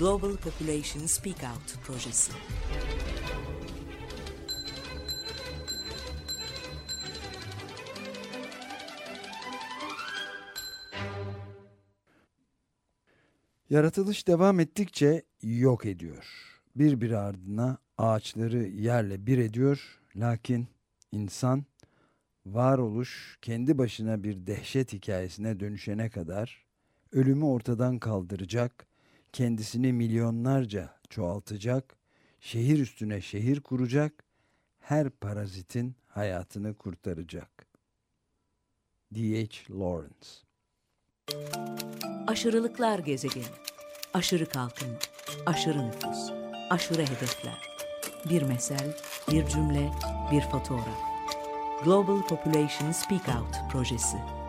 Global Population Speak Out projesi. Yaratılış devam ettikçe yok ediyor. Birbiri ardına ağaçları yerle bir ediyor. Lakin insan varoluş kendi başına bir dehşet hikayesine dönüşene kadar ölümü ortadan kaldıracak, kendisini milyonlarca çoğaltacak, şehir üstüne şehir kuracak, her parazitin hayatını kurtaracak. D.H. Lawrence Aşırılıklar gezegeni. Aşırı kalkınma, aşırı nüfus, aşırı hedefler. Bir mesel, bir cümle, bir fotoğraf. Global Population Speak Out projesi.